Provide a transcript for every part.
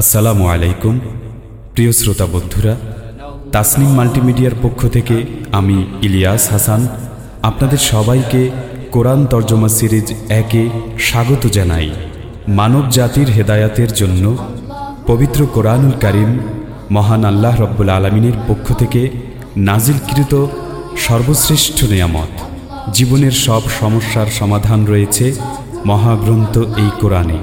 আসসালামু আলাইকুম, প্রিয় শ্রোতা বন্ধুরা। তাসনিম মাল্টিমিডিয়ার পক্ষ থেকে আমি ইলিয়াস হাসান আপনাদের সবাইকে কোরআন তর্জমা সিরিজ একে স্বাগত জানাই। মানব জাতির হেদায়াতের জন্য পবিত্র কোরআনুল কারিম মহান আল্লাহ রব্বুল আলমিনের পক্ষ থেকে নাজিলকৃত সর্বশ্রেষ্ঠ নিয়ামত। জীবনের সব সমস্যার সমাধান রয়েছে মহাগ্রন্থ এই কোরআনে।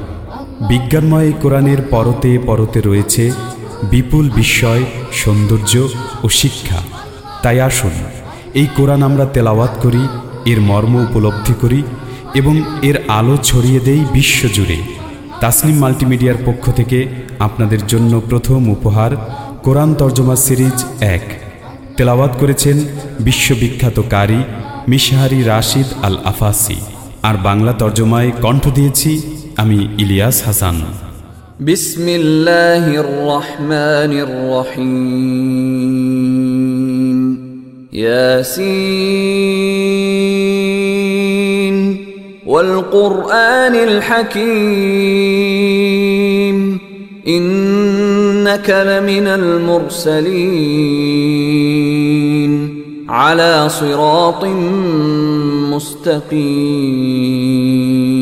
বিজ্ঞানময় কোরআনের পরতে পরতে রয়েছে বিপুল বিস্ময়, সৌন্দর্য ও শিক্ষা। তাই আসুন, এই কোরআন আমরা তেলাওয়াত করি, এর মর্ম উপলব্ধি করি এবং এর আলো ছড়িয়ে দেই বিশ্বজুড়ে। তাসনিম মাল্টিমিডিয়ার পক্ষ থেকে আপনাদের জন্য প্রথম উপহার কোরআন তর্জমা সিরিজ এক। তেলাওয়াত করেছেন বিশ্ববিখ্যাত কারি মিশহারি রাশিদ আল আফাসি আর বাংলা তর্জমায় কণ্ঠ দিয়েছি আমি ইলিয়াস হাসান بسم الله الرحمن الرحيم ياسين والقرآن الحكيم إنك لمن المرسلين على صراط مستقيم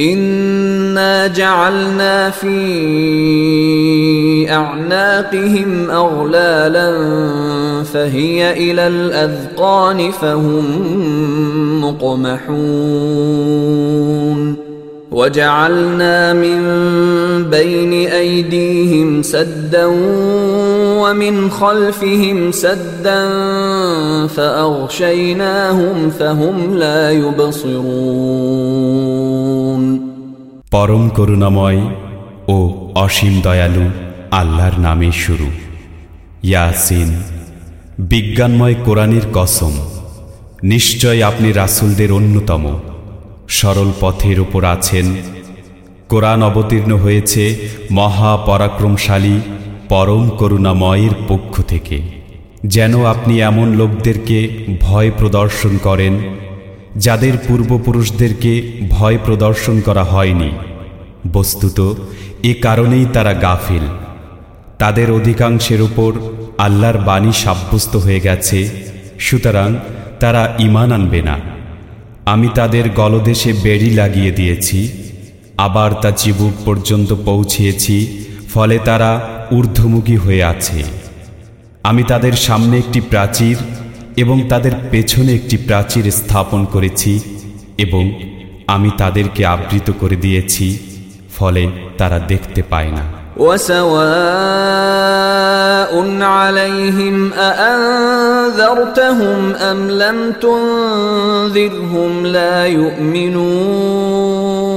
انا جعلنا في اعناقهم اغلالا فهي إلى الاذقان فهم مقمحون وجعلنا من بين ايديهم سدا ومن خلفهم سدا فاغشيناهم فهم لا يبصرون পরম করুণাময় ও অসীম দয়ালু আল্লাহর নামে শুরু ইয়াসিন বিজ্ঞানময় কোরআনের কসম নিশ্চয় আপনি রাসুলদের অন্যতম সরল পথের ওপর আছেন কোরআন অবতীর্ণ হয়েছে মহাপরাক্রমশালী পরম করুণাময়ের পক্ষ থেকে, যেন আপনি এমন লোকদেরকে ভয় প্রদর্শন করেন, যাদের পূর্বপুরুষদেরকে ভয় প্রদর্শন করা হয়নি। বস্তুত, এ কারণেই তারা গাফিল। তাদের অধিকাংশের উপর আল্লাহর বাণী সাব্যস্ত হয়ে গেছে, সুতরাং তারা ইমান আনবে না। আমি তাদের গলদেশে বেড়ি লাগিয়ে দিয়েছি, আবার তা চিবুক পর্যন্ত পৌঁছিয়েছি, ফলে তারা ঊর্ধ্বমুখী হয়ে আছে আমি তাদের সামনে একটি প্রাচীর এবং তাদের পেছনে একটি প্রাচীর স্থাপন করেছি এবং আমি তাদেরকে আবৃত করে দিয়েছি ফলে তারা দেখতে পায় না وسواء عليهم أأنذرتهم أم لم تنذرهم لا يؤمنون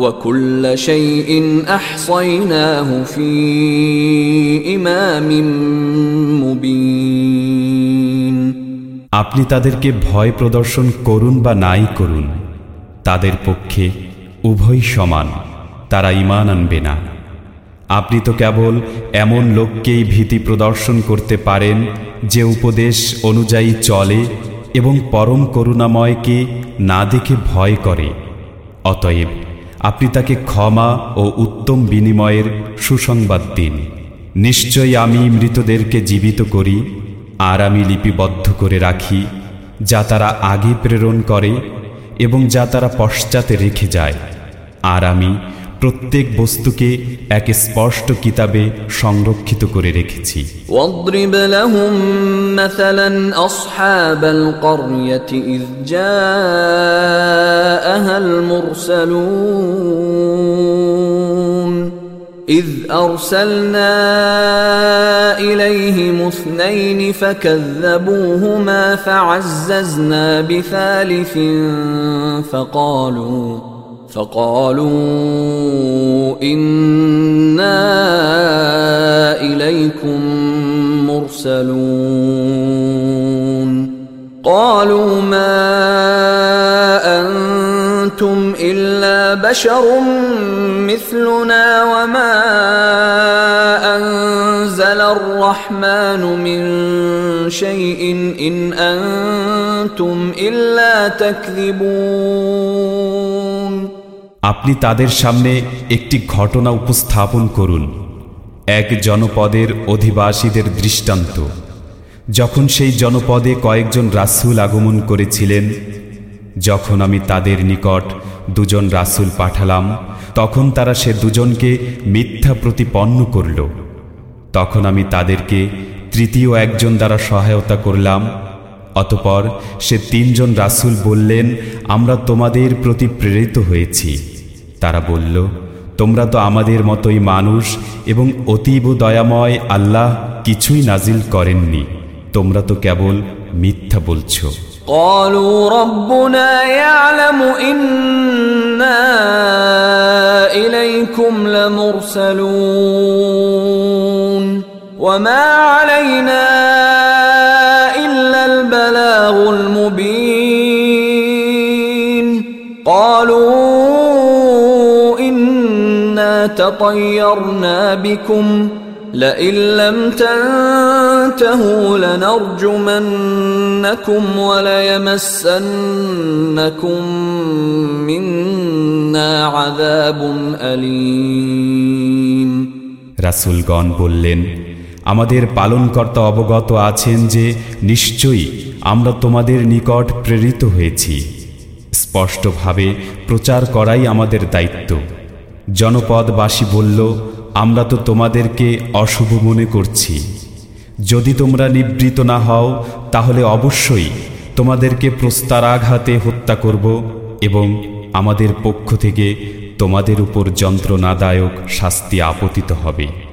وكل شيء أحصيناه في إمام مبين আপনি তাদেরকে ভয় প্রদর্শন করুন বা নাই করুন তাদের পক্ষে উভয় সমান তারা ইমান আনবে না আপনি তো কেবল এমন লোককেই ভীতি প্রদর্শন করতে পারেন যে উপদেশ অনুযায়ী চলে এবং পরম করুণাময়কে না দেখে ভয় করে অতএব আপনি তাকে ক্ষমা ও উত্তম বিনিময়ের সুসংবাদ দিন। নিশ্চয়ই আমি মৃতদেরকে জীবিত করি, আর আমি লিপিবদ্ধ করে রাখি, যা তারা আগে প্রেরণ করে এবং যা তারা পশ্চাতে রেখে যায়। আর আমি প্রত্যেক বস্তুকে এক স্পষ্ট কিতাবে সংরক্ষিত করে রেখেছি واضرب لهم مثلا أصحاب القرية إذ جاءها المرسلون إذ أرسلنا إليهم اثنين فكذبوهما فعززنا بثالث فقالوا فقالوا أنا اليكم مرسلون قالوا ما أنتم الا بشر مثلنا وما انزل الرحمن من شيء ان أنتم الا تكذبون আপনি তাদের সামনে একটি ঘটনা উপস্থাপন করুন। এক জনপদের অধিবাসীদের দৃষ্টান্ত। যখন সেই জনপদে কয়েকজন রাসূল আগমন করেছিলেন, যখন আমি তাদের নিকট দুজন রাসূল পাঠালাম, তখন তারা সে দুজনকে মিথ্যা প্রতিপন্ন করল। তখন আমি তাদেরকে তৃতীয় একজন দ্বারা সহায়তা করলাম অতপর সে তিনজন রাসূল বললেন আমরা তোমাদের প্রতি প্রেরিত হয়েছি তারা বলল তোমরা তো আমাদের মতোই মানুষ এবং অতীব দয়াময় আল্লাহ কিছুই নাজিল করেননি তোমরা তো কেবল মিথ্যা বলছো قالوا ربنا يعلم إنا إليكم لمرسلون وما علينا إلا البلاغ المبين قالوا إنا تطيرنا بكم لئن لم تنتهوا لنرجمنكم وليمسنكم منا عذاب أليم রাসূলগণ বললেন আমাদের পালনকর্তা অবগত আছেন যে নিশ্চয়ই আমরা তোমাদের নিকট প্রেরিত হয়েছি। স্পষ্টভাবে প্রচার করাই আমাদের দায়িত্ব। জনপদবাসী বলল, আমরা তো তোমাদেরকে অশুভ মনে করছি। যদি তোমরা নিবৃত না হও, তাহলে অবশ্যই তোমাদেরকে প্রস্তারাঘাতে হত্যা করব এবং আমাদের পক্ষ থেকে তোমাদের উপর যন্ত্রণাদায়ক শাস্তি আপতিত হবে।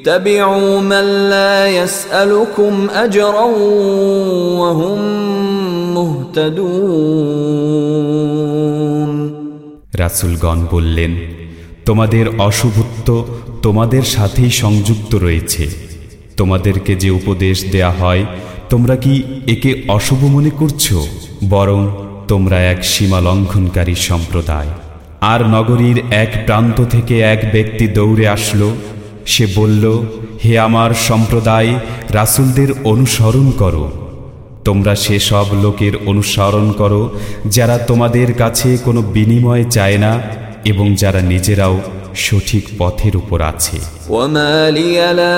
اتبعوا من لا يسألكم أجرا وهم مهتدون রাসূলগণ বললেন তোমাদের অশুভত্ব তোমাদের সাথেই সংযুক্ত রয়েছে তোমাদেরকে যে উপদেশ দেয়া হয় তোমরা কি একে অশুভ মনে করছো বরং তোমরা এক সীমা লঙ্ঘনকারী সম্প্রদায় আর নগরীর এক প্রান্ত থেকে এক ব্যক্তি দৌড়ে আসলো সে বলল, হে আমার সম্প্রদায়, রাসুলদের অনুসরণ করো। তোমরা সেসব লোকের অনুসরণ করো যারা তোমাদের কাছে কোনো বিনিময় চায় না এবং যারা নিজেরাও সঠিক পথের উপর আছে। ওমালিয়ালা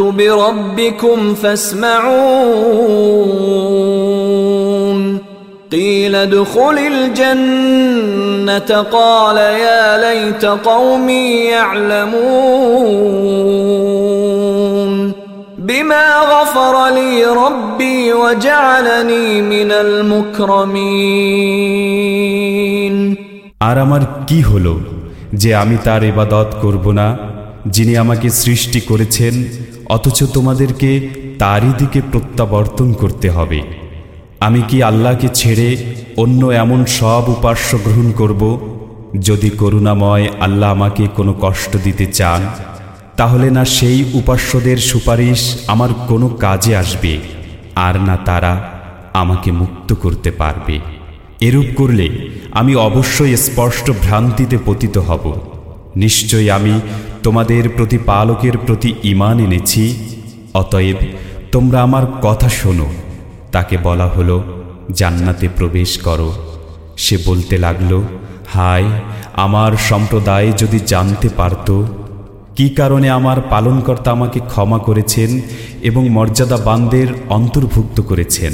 بربكم فاسمعون قيل ادخل الجنة قال يا ليت قومي يعلمون بما غفر لي ربي وجعلني من المكرمين আর আমার কি হলো যে আমি তার ইবাদত করব না যিনি আমাকে সৃষ্টি করেছেন অথচ তোমাদেরকে তারই দিকে প্রত্যাবর্তন করতে হবে। আমি কি আল্লাহকে ছেড়ে অন্য এমন সব উপাস্য গ্রহণ করব, যদি করুণাময় আল্লাহ আমাকে কোনো কষ্ট দিতে চান? তাহলে না সেই উপাস্যদের সুপারিশ আমার কোনো কাজে আসবে, আর না তারা আমাকে মুক্ত করতে পারবে। এরূপ করলে আমি অবশ্যই স্পষ্ট ভ্রান্তিতে পতিত হব। নিশ্চয়ই আমি তোমাদের প্রতিপালকের প্রতি ইমান এনেছি, অতএব তোমরা আমার কথা শোনো। তাকে বলা হলো, জান্নাতে প্রবেশ করো। সে বলতে লাগল, হায়, আমার সম্প্রদায় যদি জানতে পারত, কি কারণে আমার পালনকর্তা আমাকে ক্ষমা করেছেন এবং মর্যাদা বান্দের অন্তর্ভুক্ত করেছেন?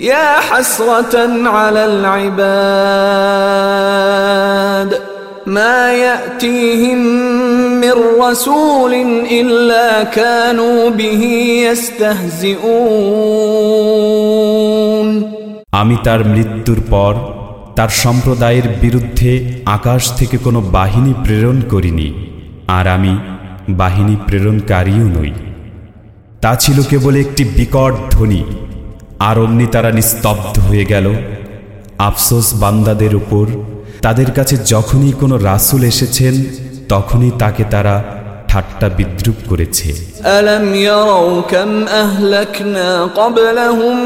يا حسرة على العباد ما يأتيهم من رسول إلا كانوا به يستهزئون আমি তার মৃত্যুর পর তার সম্প্রদায়ের বিরুদ্ধে আকাশ থেকে কোনো বাহিনী প্রেরণ করিনি আর আমি বাহিনী প্রেরণকারীও নই তা ছিল কেবল একটি বিকট ধ্বনি আর অমনি তারা নিস্তব্ধ হয়ে গেল আফসোস বান্দাদের উপর তাদের কাছে যখনই কোনো রাসুল এসেছেন তখনই তাকে তারা ঠাট্টা বিদ্রুপ করেছে ألم يروا كم أهلكنا قبلهم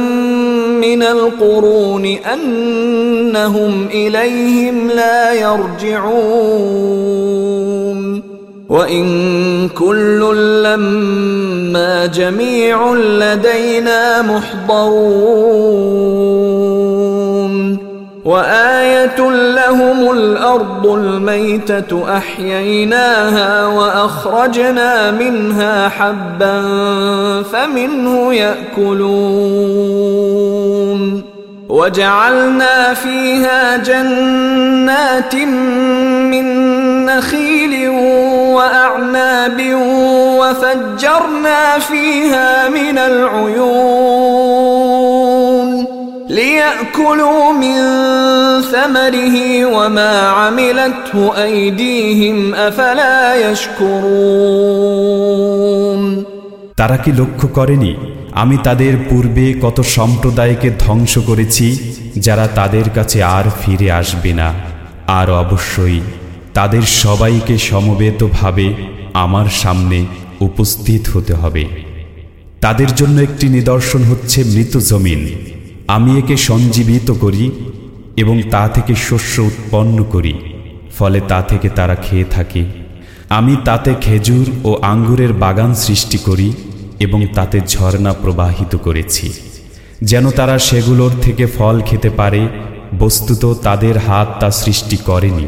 من القرون أنهم إليهم لا يرجعون وإن كل لما جميع لدينا محضرون وآية لهم الأرض الميتة أحييناها وأخرجنا منها حبا فمنه يأكلون وجعلنا فيها جنات من نخيل وأعناب وفجرنا فيها من العيون ليأكلوا من ثمره وما عملته أيديهم أفلا يشكرون তারা কি লক্ষ্য করেনি আমি তাদের পূর্বে কত সম্প্রদায়কে ধ্বংস করেছি যারা তাদের কাছে আর ফিরে আসবে না আর অবশ্যই তাদের সবাইকে সমবেতভাবে আমার সামনে উপস্থিত হতে হবে। তাদের জন্য একটি নিদর্শন হচ্ছে মৃত জমিন। আমি একে সঞ্জীবিত করি এবং তা থেকে শস্য উৎপন্ন করি, ফলে তা থেকে তারা খেয়ে থাকে। আমি তাতে খেজুর ও আঙ্গুরের বাগান সৃষ্টি করি এবং তাতে ঝর্ণা প্রবাহিত করেছি। যেন তারা সেগুলোর থেকে ফল খেতে পারে, বস্তুত তাদের হাত তা সৃষ্টি করেনি।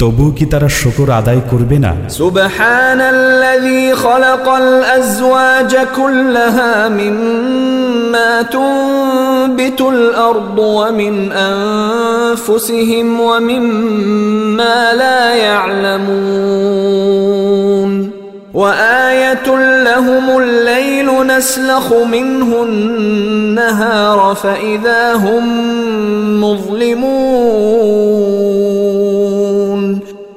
তবু কি তারা শকর আদায় করবে না سبحان الذي خلق الأزواج كلها مما تنبت الأرض ومن أنفسهم ومما لا يعلمون وآية لهم الليل نسلخ منه النهار فإذا هم مظلمون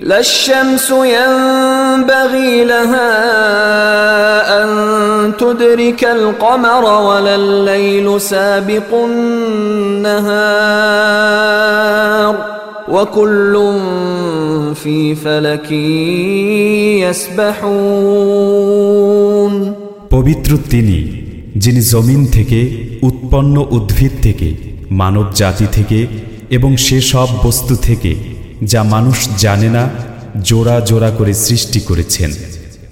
لا الشمس ينبغي لها أن تدرك القمر ولا الليل سابق النهار وكل في فلك يسبحون পবিত্র তিনি যিনি জমিন থেকে উৎপন্ন উদ্ভিদ থেকে মানব জাতি থেকে এবং সে সব বস্তু থেকে যা মানুষ জানে না, জোড়া জোড়া করে সৃষ্টি করেছেন।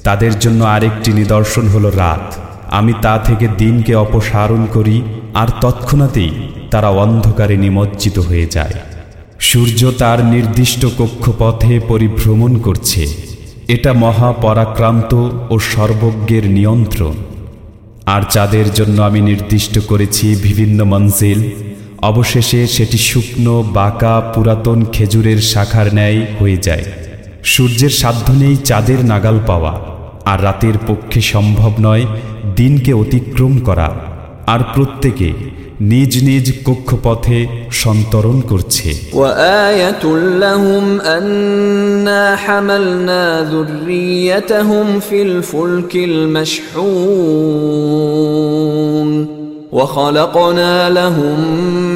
তাদের জন্য আরেকটি নিদর্শন হলো রাত। আমি তা থেকে দিনকে অপসারণ করি, আর তৎক্ষণাতেই তারা অন্ধকারে নিমজ্জিত হয়ে যায়। সূর্য তার নির্দিষ্ট কক্ষপথে পরিভ্রমণ করছে। এটা মহাপরাক্রান্ত ও সর্বজ্ঞের নিয়ন্ত্রণ। আর চাঁদের জন্য আমি নির্দিষ্ট করেছি বিভিন্ন মঞ্জিল অবশেষে সেটি শুকনো বাঁকা পুরাতন খেজুরের শাখার ন্যায় হয়ে যায় সূর্যের সাধ্য নেই চাঁদের নাগাল পাওয়া আর রাতের পক্ষে সম্ভব নয় দিনকে অতিক্রম করা আর প্রত্যেকে নিজ নিজ কক্ষপথে সন্তরণ করছে وآية لهم أنا حملنا ذريتهم في الفلك المشحون وخلقنا لهم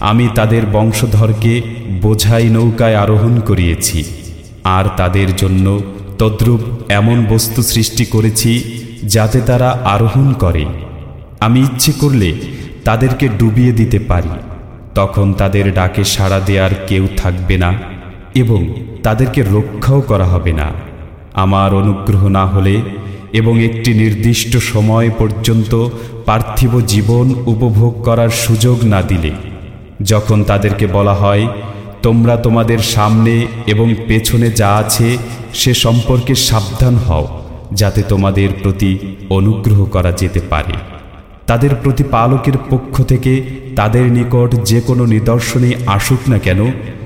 আমি তাদের বংশধরকে বোঝাই নৌকায় আরোহণ করিয়েছি, আর তাদের জন্য তদ্রূপ এমন বস্তু সৃষ্টি করেছি যাতে তারা আরোহণ করে। আমি ইচ্ছে করলে তাদেরকে ডুবিয়ে দিতে পারি, তখন তাদের ডাকে সাড়া দেওয়ার কেউ থাকবে না এবং তাদেরকে রক্ষাও করা হবে না। আমার অনুগ্রহ না হলে এবং একটি নির্দিষ্ট সময় পর্যন্ত পার্থিব জীবন উপভোগ করার সুযোগ না দিলে যখন তাদেরকে বলা হয় তোমরা তোমাদের সামনে এবং পেছনে যা আছে সে সম্পর্কে সাবধান হও যাতে তোমাদের প্রতি অনুগ্রহ করা যেতে পারে তাদের প্রতিপালকের পক্ষ থেকে তাদের নিকট যে কোনো নিদর্শনে আসুক না কেন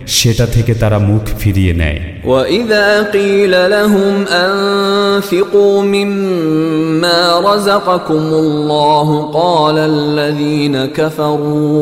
সেটা থেকে তারা মুখ ফিরিয়ে নেয় وإذا قيل لهم أنفقوا مما رزقكم الله قال الذين كفروا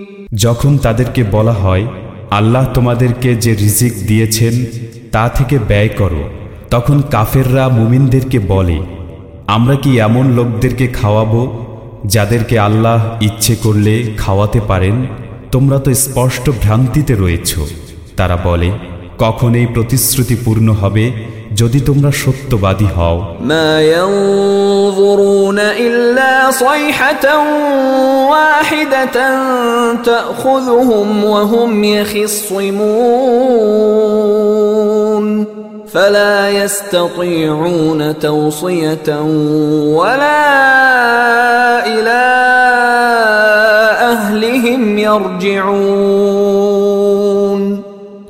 যখন তাদেরকে বলা হয়, আল্লাহ তোমাদেরকে যে রিজিক দিয়েছেন, তা থেকে ব্যয় করো, তখন কাফেররা মুমিনদেরকে বলে, আমরা কি এমন লোকদেরকে খাওয়াবো, যাদেরকে আল্লাহ ইচ্ছে করলে খাওয়াতে পারেন? তোমরা তো স্পষ্ট ভ্রান্তিতে রয়েছ। তারা বলে, কখন এই প্রতিশ্রুতি পূর্ণ হবে যদি তোমরা সত্যবাদী হও ما ينظرون إلا صيحة واحدة تأخذهم وهم يخصمون فلا يستطيعون توصية ولا إلى أهلهم يرجعون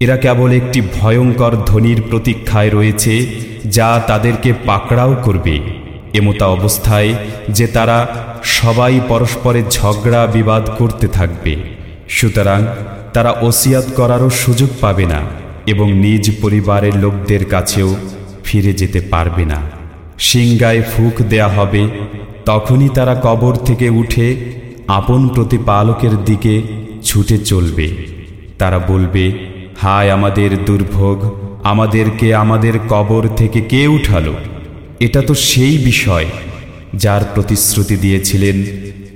এরা কেবল একটি ভয়ঙ্কর ধ্বনির প্রতীক্ষায় রয়েছে, যা তাদেরকে পাকড়াও করবে। এমতা অবস্থায় যে তারা সবাই পরস্পরের ঝগড়া বিবাদ করতে থাকবে। সুতরাং তারা ওসিয়াত করারও সুযোগ পাবে না এবং নিজ পরিবারের লোকদের কাছেও ফিরে যেতে পারবে না। সিংগায় ফুক দেয়া হবে, তখনই তারা কবর থেকে উঠে আপন প্রতিপালকের দিকে ছুটে চলবে। তারা বলবে হায় আমাদের দুর্ভোগ আমাদেরকে আমাদের কবর থেকে কে উঠালো এটা তো সেই বিষয় যার প্রতিশ্রুতি দিয়েছিলেন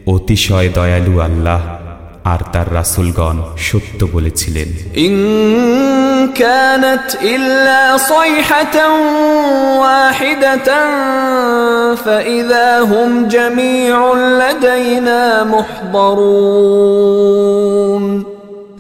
অতিশয় দয়ালু আল্লাহ আর তার রাসুলগণ সত্য বলেছিলেন إن كانت إلا صيحة واحدة فإذا هم جميع لدينا محضرون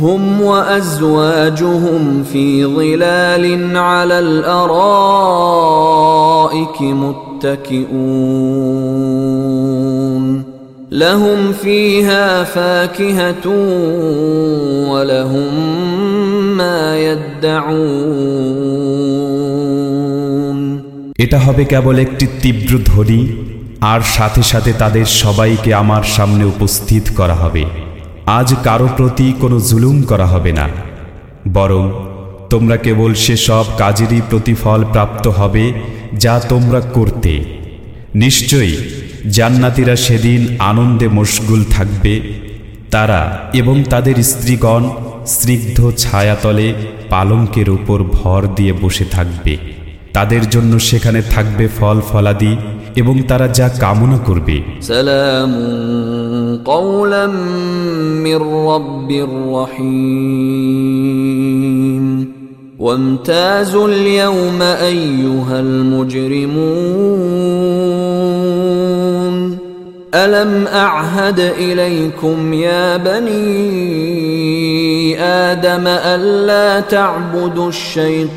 هم وأزواجهم في ظلال على الأرائك متكئون لهم فيها فاكهة ولهم ما يدعون এটা হবে কেবল একটি তীব্র ধ্বনি আর সাথে সাথে তাদের সবাইকে আমার সামনে উপস্থিত করা হবে আজ কারও প্রতি কোনো জুলুম করা হবে না। বরং তোমরা কেবল সেসব কাজেরই প্রতিফল প্রাপ্ত হবে যা তোমরা করতে। নিশ্চয়ই জান্নাতিরা সেদিন আনন্দে মশগুল থাকবে। তারা এবং তাদের স্ত্রীগণ স্নিগ্ধ ছায়াতলে পালঙ্কের উপর ভর দিয়ে বসে থাকবে। তাদের জন্য সেখানে থাকবে ফল ফলাদি এবং তারা যা কামনা করবে سلام قولا من رب رحيم وامتازوا اليوم ايها المجرمون الم اعهد اليكم يا بني ادم الا تعبدوا الشيطان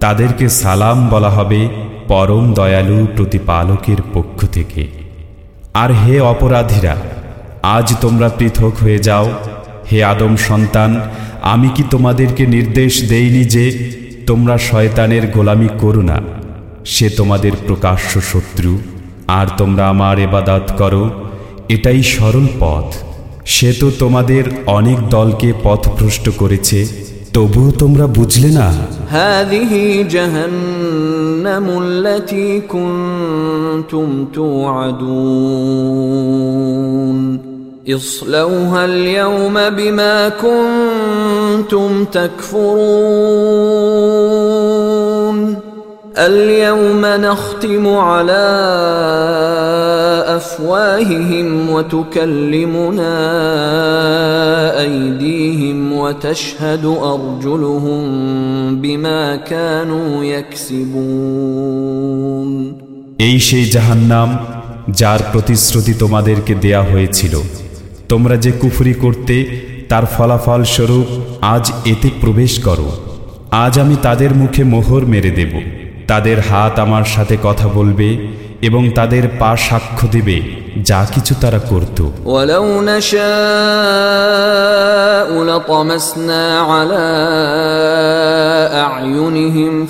তাদেরকে সালাম বলা হবে পরম দয়ালু প্রতিপালকের পক্ষ থেকে। আর হে অপরাধীরা, আজ তোমরা পৃথক হয়ে যাও। হে আদম সন্তান, আমি কি তোমাদেরকে নির্দেশ দেইনি যে তোমরা শয়তানের গোলামি করো না? সে তোমাদের প্রকাশ্য শত্রু, আর তোমরা আমার এবাদাত করো। এটাই সরল পথ। সে তো তোমাদের অনেক দলকে পথভ্রষ্ট করেছে। তবুও তোমরা বুঝলে না هذه جهنم التي كنتم توعدون اصلوها اليوم بما كنتم تكفرون اليوم نختم على افواههم وتكلمنا ايديهم وتشهد ارجلهم بما كانوا يكسبون এই সেই জাহান্নাম যার প্রতিশ্রুতি তোমাদেরকে দেয়া হয়েছিল তোমরা যে কুফরি করতে তার ফলাফল স্বরূপ আজ এতে প্রবেশ করো আজ আমি তাদের মুখে মোহর মেরে দেব তাদের হাত আমার সাথে কথা বলবে এবং তাদের পা সাক্ষ্য দেবে, যা কিছু তারা করত।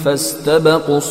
ফাস্তাবাকুস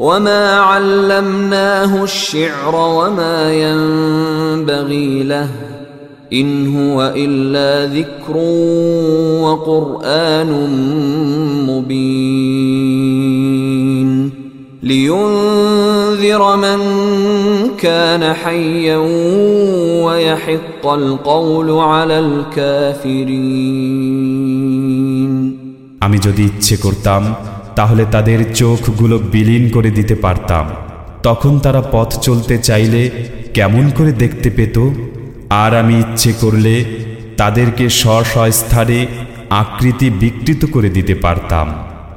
وما علمناه الشعر وما ينبغي له ان هو الا ذكر وقران مبين لينذر من كان حيا ويحق القول على الكافرين আমি যদি ইচ্ছে করতাম তাহলে তাদের চোখগুলো বিলীন করে দিতে পারতাম। তখন তারা পথ চলতে চাইলে কেমন করে দেখতে পেত? আর আমি ইচ্ছে করলে তাদেরকে স্ব স্থানে আকৃতি বিকৃত করে দিতে পারতাম।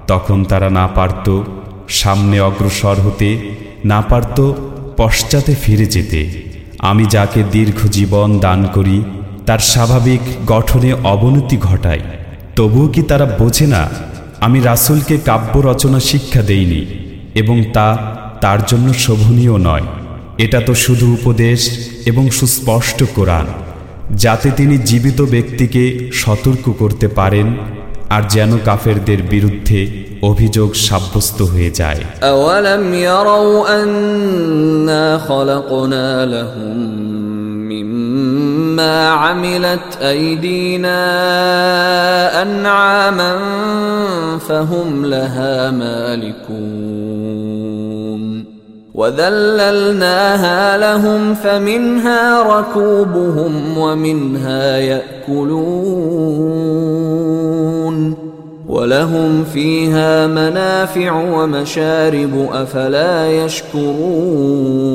তখন তারা না পারত সামনে অগ্রসর হতে, না পারত পশ্চাতে ফিরে যেতে। আমি যাকে দীর্ঘ জীবন দান করি, তার স্বাভাবিক গঠনে অবনতি ঘটাই। তবুও কি তারা বোঝে না আমি রাসুলকে কাব্য রচনা শিক্ষা দেইনি এবং তা তার জন্য শোভনীয় নয়। এটা তো শুধু উপদেশ এবং সুস্পষ্ট কোরআন, যাতে তিনি জীবিত ব্যক্তিকে সতর্ক করতে পারেন আর যেন কাফেরদের বিরুদ্ধে অভিযোগ সাব্যস্ত হয়ে যায়। مما عملت أيدينا أنعاما فهم لها مالكون وذللناها لهم فمنها ركوبهم ومنها يأكلون ولهم فيها منافع ومشارب أفلا يشكرون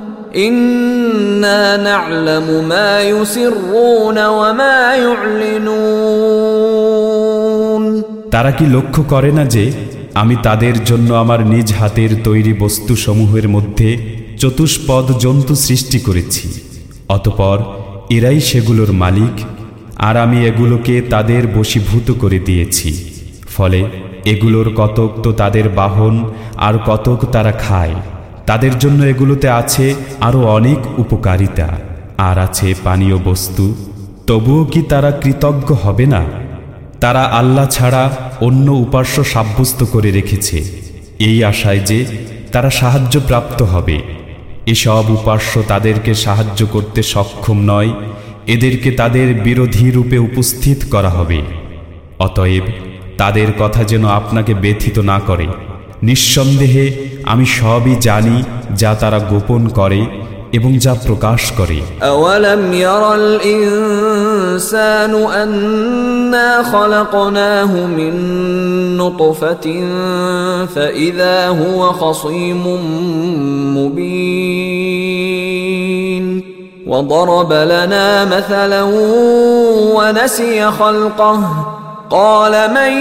انا نعلم ما يسرون وما يعلنون তারা কি লক্ষ্য করে না যে আমি তাদের জন্য আমার নিজ হাতের তৈরি বস্তুসমূহের মধ্যে চতুষ্পদ জন্তু সৃষ্টি করেছি অতপর এরাই সেগুলোর মালিক আর আমি এগুলোকে তাদের বশীভূত করে দিয়েছি ফলে এগুলোর কতক তো তাদের বাহন আর কতক তারা খায় তাদের জন্য এগুলোতে আছে আরও অনেক উপকারিতা। আর আছে পানীয় বস্তু। তবুও কি তারা কৃতজ্ঞ হবে না? তারা আল্লাহ ছাড়া অন্য উপাস্য সাব্যস্ত করে রেখেছে। এই আশায় যে তারা সাহায্যপ্রাপ্ত হবে। এসব উপাস্য তাদেরকে সাহায্য করতে সক্ষম নয়। এদেরকে তাদের বিরোধী রূপে উপস্থিত করা হবে। অতএব তাদের কথা যেন আপনাকে ব্যথিত না করে। নিঃসন্দেহে আমি সবই জানি যা তারা গোপন করে এবং যা প্রকাশ করে أولم ير الإنسان أنا خلقناه من نطفة فإذا هو خصيم مبين وضرب لنا مثلا ونسي خلقه قال من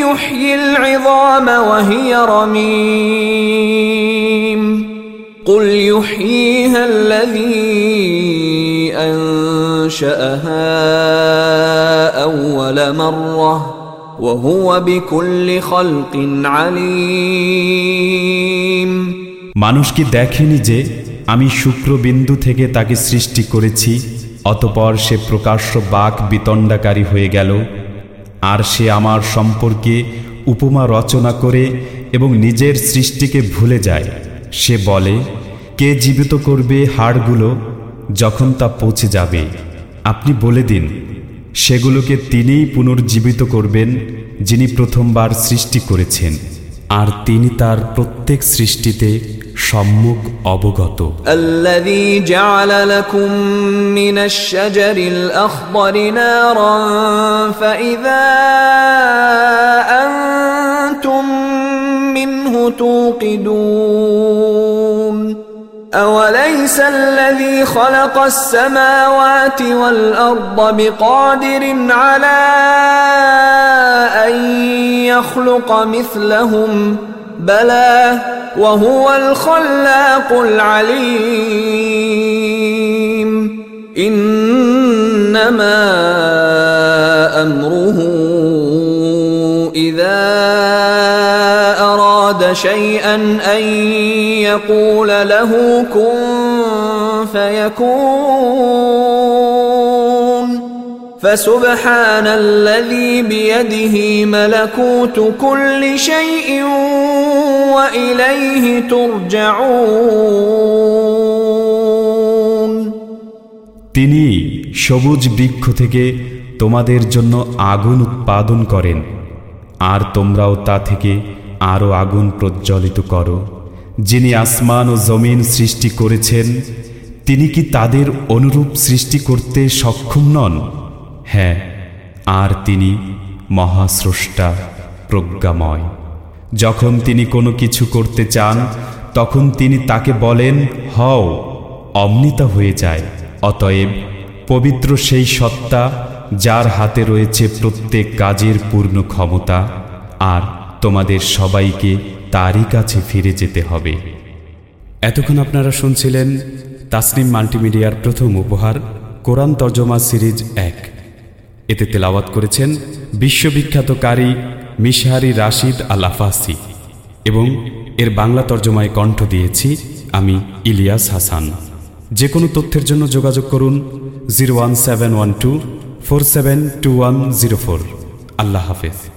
يحيي العظام وهي رميم قل يحييها الذي انشاها اول مره وهو بكل خلق عليم মানুষ কি দেখেনি যে আমি শুক্রবিন্দু থেকে তাকে সৃষ্টি করেছি অতপর সে প্রকাশ্য বাক বিতণ্ডাকারী হয়ে গেল আর সে আমার সম্পর্কে উপমা রচনা করে এবং নিজের সৃষ্টিকে ভুলে যায়। সে বলে, কে জীবিত করবে হাড়গুলো যখন তা পৌঁছে যাবে? আপনি বলে দিন, সেগুলোকে তিনিই পুনর্জীবিত করবেন যিনি প্রথমবার সৃষ্টি করেছেন। আর তিনি তার প্রত্যেক সৃষ্টিতে সম্মুখ অবগত الذي جعل لكم من الشجر الاخضر نارا فاذا انتم منه توقدون أوليس الذي خلق السماوات والأرض بقادر على أن يخلق مثلهم بلى وهو الخلاق العليم. إنما أمره إذا أراد شيئا أن يقول له كن فيكون فسبحان الذي بيده ملكوت كل شيء وإليه ترجعون তিনি সবুজ বৃক্ষ থেকে তোমাদের জন্য আগুন উৎপাদন করেন আর তোমরাও তা থেকে আরও আগুন প্রজ্বলিত করো যিনি আসমান ও জমিন সৃষ্টি করেছেন তিনি কি তাদের অনুরূপ সৃষ্টি করতে সক্ষম নন হ্যাঁ আর তিনি মহাস্রষ্টা, প্রজ্ঞাময়। যখন তিনি কোনো কিছু করতে চান, তখন তিনি তাকে বলেন, হও, অমনিতা হয়ে যায়। অতএব পবিত্র সেই সত্তা যার হাতে রয়েছে প্রত্যেক কাজের পূর্ণ ক্ষমতা, আর তোমাদের সবাইকে তারই কাছে ফিরে যেতে হবে। এতক্ষণ আপনারা শুনছিলেন তাসনিম মাল্টিমিডিয়ার প্রথম উপহার, কোরআন তর্জমা সিরিজ এক। এতে তেলাওয়াত করেছেন বিশ্ববিখ্যাত কারি মিশহারি রাশিদ আল আফাসি এবং এর বাংলা তর্জমায় কণ্ঠ দিয়েছি আমি ইলিয়াস হাসান। যে কোনো তথ্যের জন্য যোগাযোগ করুন zero one seven one two four seven two one zero four. Allah হাফেজ।